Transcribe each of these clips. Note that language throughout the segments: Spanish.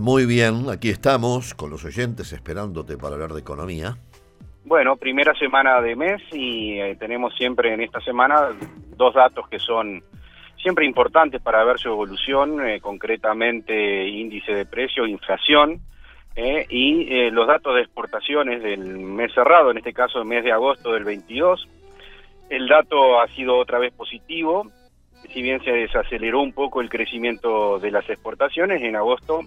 Muy bien, aquí estamos con los oyentes esperándote para hablar de economía. Bueno, primera semana de mes y eh, tenemos siempre en esta semana dos datos que son siempre importantes para ver su evolución, eh, concretamente índice de precio, inflación eh, y los datos de exportaciones del mes cerrado, en este caso el mes de agosto del 22. El dato ha sido otra vez positivo, si bien se desaceleró un poco el crecimiento de las exportaciones, en agosto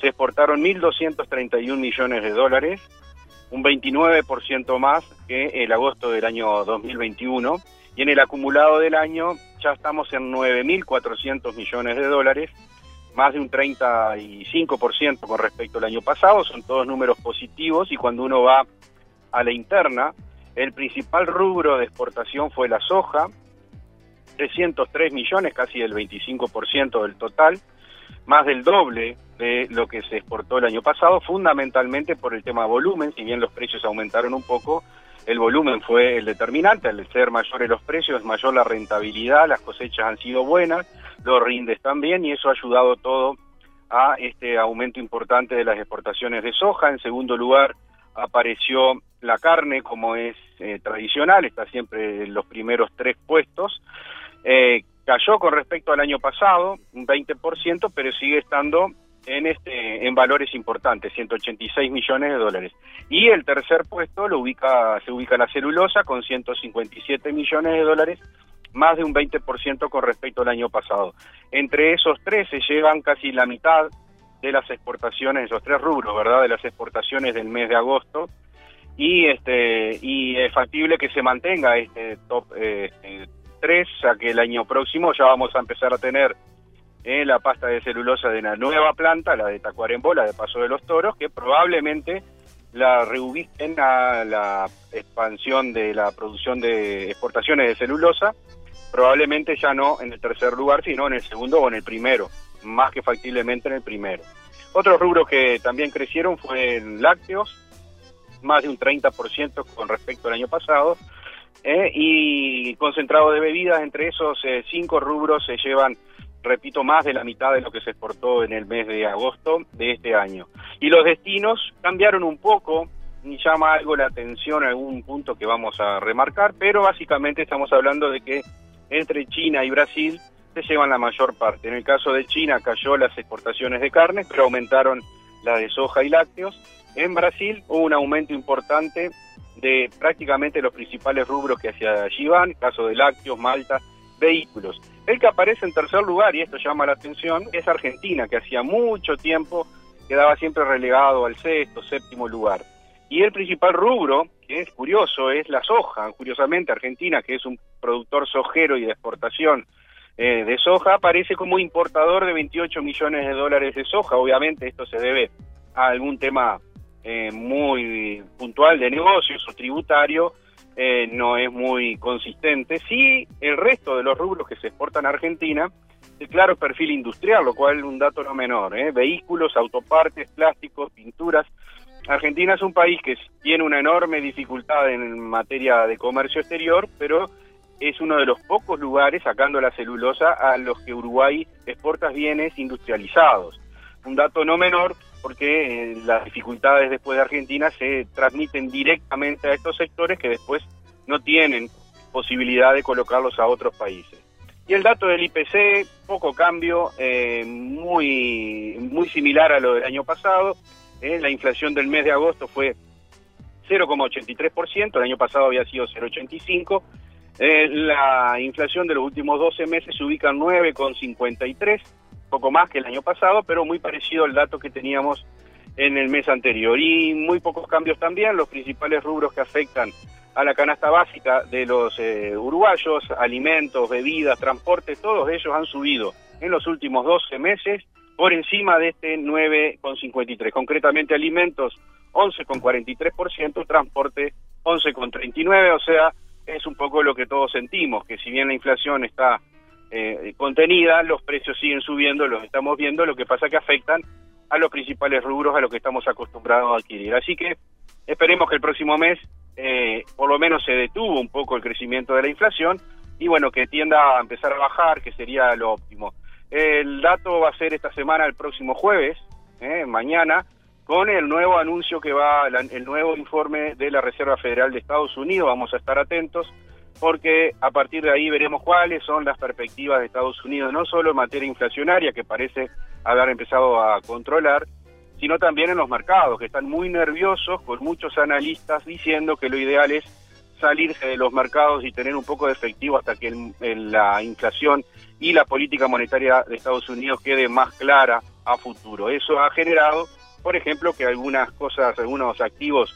se exportaron 1.231 millones de dólares, un 29% más que el agosto del año 2021, y en el acumulado del año ya estamos en 9.400 millones de dólares, más de un 35% con respecto al año pasado, son todos números positivos. Y cuando uno va a la interna, el principal rubro de exportación fue la soja, 303 millones, casi el 25% del total, más del doble de lo que se exportó el año pasado, fundamentalmente por el tema volumen, si bien los precios aumentaron un poco, el volumen fue el determinante, al ser mayores los precios, mayor la rentabilidad, las cosechas han sido buenas, los rindes también, y eso ha ayudado todo a este aumento importante de las exportaciones de soja. En segundo lugar, apareció la carne como es eh, tradicional, está siempre en los primeros tres puestos. Eh, cayó con respecto al año pasado, un 20%, pero sigue estando en este en valores importantes, 186 millones de dólares. Y el tercer puesto lo ubica se ubica la celulosa con 157 millones de dólares, más de un 20% con respecto al año pasado. Entre esos tres se llevan casi la mitad de las exportaciones, esos tres rubros, ¿verdad? De las exportaciones del mes de agosto. Y este y es factible que se mantenga este top eh, 3, ya que el año próximo ya vamos a empezar a tener eh, la pasta de celulosa de una nueva planta, la de Tacuarembó, la de Paso de los Toros, que probablemente la reubiquen a la expansión de la producción de exportaciones de celulosa, probablemente ya no en el tercer lugar, sino en el segundo o en el primero, más que factiblemente en el primero. Otros rubros que también crecieron fueron lácteos, más de un 30% con respecto al año pasado, ¿eh? y concentrado de bebidas, entre esos eh, cinco rubros se llevan, repito, más de la mitad de lo que se exportó en el mes de agosto de este año. Y los destinos cambiaron un poco, y llama algo la atención algún punto que vamos a remarcar, pero básicamente estamos hablando de que entre China y Brasil se llevan la mayor parte. En el caso de China cayó las exportaciones de carne, pero aumentaron las de soja y lácteos. En Brasil hubo un aumento importante de prácticamente los principales rubros que hacia allí van, caso de lácteos, malta, vehículos. El que aparece en tercer lugar, y esto llama la atención, es Argentina, que hacía mucho tiempo quedaba siempre relegado al sexto, séptimo lugar. Y el principal rubro, que es curioso, es la soja. Curiosamente, Argentina, que es un productor sojero y de exportación eh, de soja, aparece como importador de 28 millones de dólares de soja. Obviamente esto se debe a algún tema eh, muy puntual de negocios o tributario eh, no es muy consistente. Sí, el resto de los rubros que se exportan a Argentina, el claro perfil industrial, lo cual es un dato no menor, ¿eh? vehículos, autopartes, plásticos, pinturas. Argentina es un país que tiene una enorme dificultad en materia de comercio exterior, pero es uno de los pocos lugares, sacando la celulosa, a los que Uruguay exporta bienes industrializados. Un dato no menor porque eh, las dificultades después de Argentina se transmiten directamente a estos sectores que después no tienen posibilidad de colocarlos a otros países. Y el dato del IPC, poco cambio, eh, muy, muy similar a lo del año pasado. Eh, la inflación del mes de agosto fue 0,83%, el año pasado había sido 0,85%. la inflación de los últimos 12 meses se ubica en 9,53% poco más que el año pasado, pero muy parecido al dato que teníamos en el mes anterior. Y muy pocos cambios también, los principales rubros que afectan a la canasta básica de los eh, uruguayos, alimentos, bebidas, transporte, todos ellos han subido en los últimos 12 meses por encima de este 9,53. Concretamente alimentos 11,43%, transporte 11,39%, o sea, es un poco lo que todos sentimos, que si bien la inflación está eh, contenida, los precios siguen subiendo, los estamos viendo, lo que pasa que afectan a los principales rubros a los que estamos acostumbrados a adquirir. Así que esperemos que el próximo mes eh, por lo menos se detuvo un poco el crecimiento de la inflación y bueno, que tienda a empezar a bajar, que sería lo óptimo. El dato va a ser esta semana, el próximo jueves, eh, mañana, con el nuevo anuncio que va, el nuevo informe de la Reserva Federal de Estados Unidos. Vamos a estar atentos porque a partir de ahí veremos cuáles son las perspectivas de Estados Unidos, no solo en materia inflacionaria, que parece haber empezado a controlar, sino también en los mercados, que están muy nerviosos, con muchos analistas diciendo que lo ideal es salirse de los mercados y tener un poco de efectivo hasta que la inflación y la política monetaria de Estados Unidos quede más clara a futuro. Eso ha generado, por ejemplo, que algunas cosas, algunos activos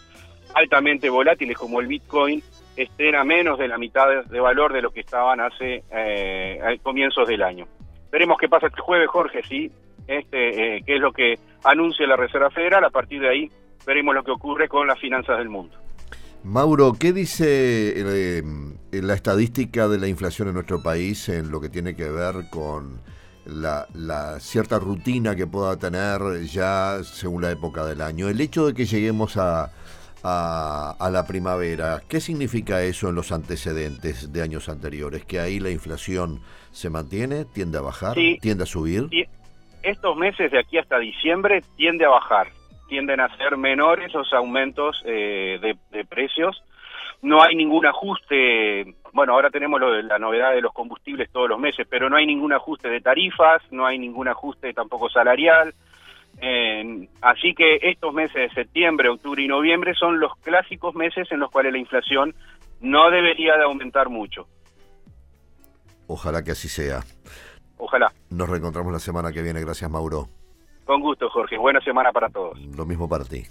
altamente volátiles como el Bitcoin estén a menos de la mitad de, valor de lo que estaban hace eh, comienzos del año. Veremos qué pasa este jueves, Jorge, sí, este, eh, qué es lo que anuncia la Reserva Federal. A partir de ahí veremos lo que ocurre con las finanzas del mundo. Mauro, ¿qué dice eh, la estadística de la inflación en nuestro país en lo que tiene que ver con la, cierta rutina que pueda tener ya según la época del año? El hecho de que lleguemos a, a, la primavera. ¿Qué significa eso en los antecedentes de años anteriores? ¿Que ahí la inflación se mantiene, tiende a bajar, tiende a subir? Estos meses de aquí hasta diciembre tiende a bajar, tienden a ser menores los aumentos eh, de, precios. No hay ningún ajuste, bueno, ahora tenemos lo de la novedad de los combustibles todos los meses, pero no hay ningún ajuste de tarifas, no hay ningún ajuste tampoco salarial, así que estos meses de septiembre, octubre y noviembre son los clásicos meses en los cuales la inflación no debería de aumentar mucho. Ojalá que así sea. Ojalá. Nos reencontramos la semana que viene. Gracias, Mauro. Con gusto, Jorge. Buena semana para todos. Lo mismo para ti.